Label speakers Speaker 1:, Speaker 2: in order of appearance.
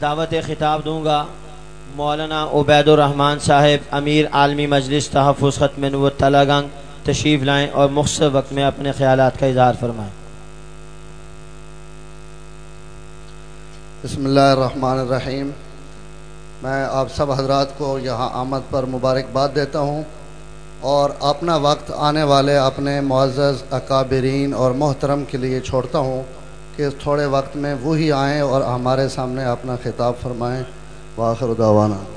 Speaker 1: دعوت خطاب دوں گا۔ مولانا عبید الرحمن صاحب، امیر عالمی مجلس تحفظ ختم نوت تلا گنگ، تشریف لائیں اور مختصر وقت میں اپنے خیالات کا اظہار فرمائیں۔
Speaker 2: بسم اللہ الرحمن الرحیم۔ میں آپ سب حضرات کو یہاں آمد پر مبارکباد دیتا ہوں اور اپنا وقت آنے والے اپنے معزز اکابرین اور محترم کے لیے چھوڑتا ہوں۔ کہ تھوڑے وقت میں وہی آئیں اور ہمارے سامنے اپنا خطاب فرمائیں۔ واخر دعوانا۔